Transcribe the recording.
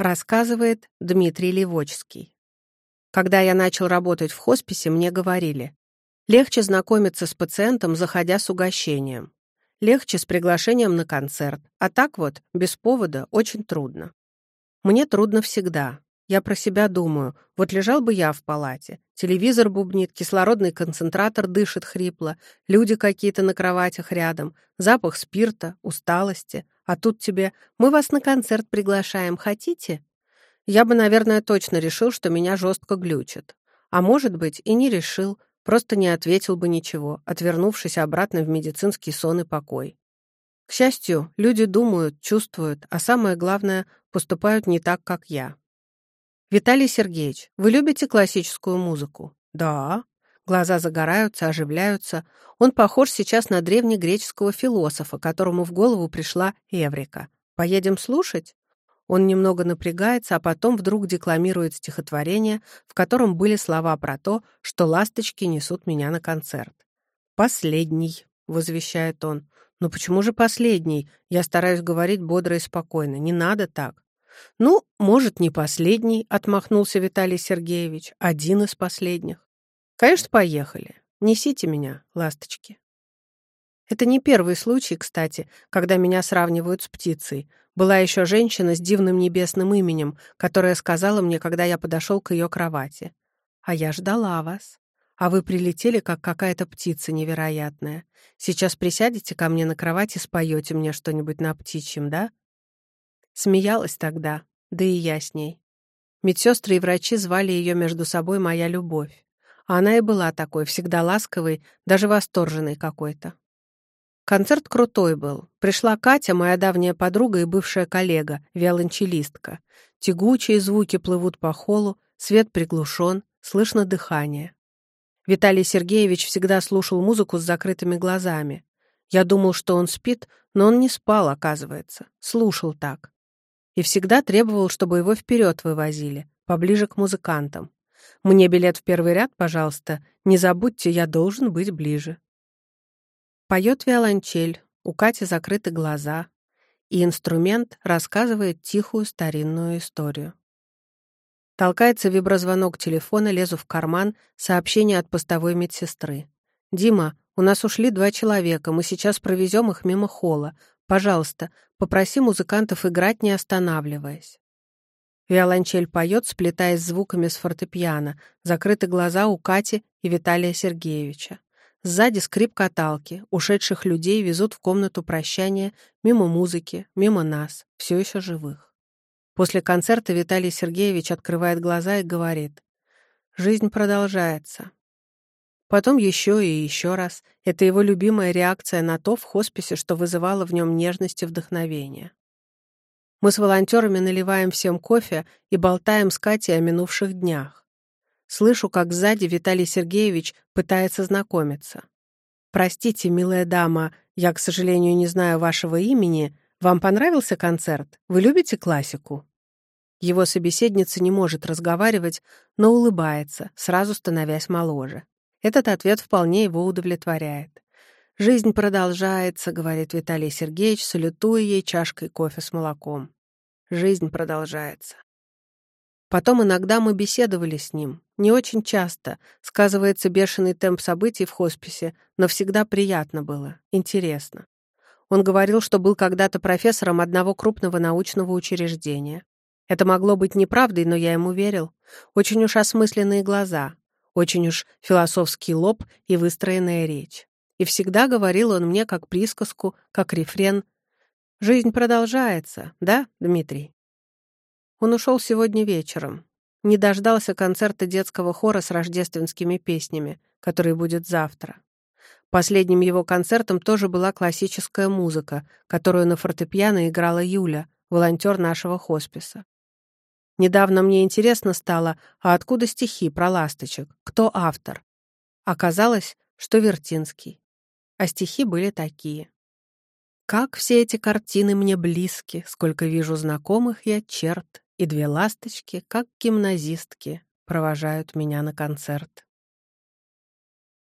Рассказывает Дмитрий Левочский. Когда я начал работать в хосписе, мне говорили, легче знакомиться с пациентом, заходя с угощением. Легче с приглашением на концерт, а так вот, без повода, очень трудно. Мне трудно всегда. Я про себя думаю, вот лежал бы я в палате, телевизор бубнит, кислородный концентратор дышит хрипло, люди какие-то на кроватях рядом, запах спирта, усталости, а тут тебе «Мы вас на концерт приглашаем, хотите?» Я бы, наверное, точно решил, что меня жестко глючит. А может быть, и не решил, просто не ответил бы ничего, отвернувшись обратно в медицинский сон и покой. К счастью, люди думают, чувствуют, а самое главное, поступают не так, как я. «Виталий Сергеевич, вы любите классическую музыку?» «Да». Глаза загораются, оживляются. Он похож сейчас на древнегреческого философа, которому в голову пришла Эврика. «Поедем слушать?» Он немного напрягается, а потом вдруг декламирует стихотворение, в котором были слова про то, что ласточки несут меня на концерт. «Последний», — возвещает он. «Но почему же последний? Я стараюсь говорить бодро и спокойно. Не надо так». «Ну, может, не последний», — отмахнулся Виталий Сергеевич. «Один из последних». «Конечно, поехали. Несите меня, ласточки». Это не первый случай, кстати, когда меня сравнивают с птицей. Была еще женщина с дивным небесным именем, которая сказала мне, когда я подошел к ее кровати. «А я ждала вас. А вы прилетели, как какая-то птица невероятная. Сейчас присядете ко мне на кровать и споете мне что-нибудь на птичьем, да?» Смеялась тогда, да и я с ней. Медсестры и врачи звали ее между собой «моя любовь». Она и была такой, всегда ласковой, даже восторженной какой-то. Концерт крутой был. Пришла Катя, моя давняя подруга и бывшая коллега, виолончелистка. Тягучие звуки плывут по холу, свет приглушен, слышно дыхание. Виталий Сергеевич всегда слушал музыку с закрытыми глазами. Я думал, что он спит, но он не спал, оказывается. Слушал так. И всегда требовал, чтобы его вперед вывозили, поближе к музыкантам. «Мне билет в первый ряд, пожалуйста. Не забудьте, я должен быть ближе». Поет виолончель, у Кати закрыты глаза, и инструмент рассказывает тихую старинную историю. Толкается виброзвонок телефона, лезу в карман, сообщение от постовой медсестры. «Дима, у нас ушли два человека, мы сейчас провезем их мимо холла. Пожалуйста, попроси музыкантов играть, не останавливаясь». Виолончель поет, сплетаясь звуками с фортепиано, закрыты глаза у Кати и Виталия Сергеевича. Сзади скрип каталки, ушедших людей везут в комнату прощания, мимо музыки, мимо нас, все еще живых. После концерта Виталий Сергеевич открывает глаза и говорит, «Жизнь продолжается. Потом еще и еще раз. Это его любимая реакция на то в хосписе, что вызывало в нем нежность и вдохновение. Мы с волонтерами наливаем всем кофе и болтаем с Катей о минувших днях. Слышу, как сзади Виталий Сергеевич пытается знакомиться. «Простите, милая дама, я, к сожалению, не знаю вашего имени. Вам понравился концерт? Вы любите классику?» Его собеседница не может разговаривать, но улыбается, сразу становясь моложе. Этот ответ вполне его удовлетворяет. «Жизнь продолжается», — говорит Виталий Сергеевич, салютуя ей чашкой кофе с молоком. «Жизнь продолжается». Потом иногда мы беседовали с ним. Не очень часто. Сказывается бешеный темп событий в хосписе, но всегда приятно было, интересно. Он говорил, что был когда-то профессором одного крупного научного учреждения. Это могло быть неправдой, но я ему верил. Очень уж осмысленные глаза, очень уж философский лоб и выстроенная речь. И всегда говорил он мне как присказку, как рефрен. «Жизнь продолжается, да, Дмитрий?» Он ушел сегодня вечером. Не дождался концерта детского хора с рождественскими песнями, который будет завтра. Последним его концертом тоже была классическая музыка, которую на фортепиано играла Юля, волонтер нашего хосписа. Недавно мне интересно стало, а откуда стихи про ласточек? Кто автор? Оказалось, что Вертинский. А стихи были такие. Как все эти картины мне близки, сколько вижу знакомых я черт, и две ласточки, как гимназистки, провожают меня на концерт.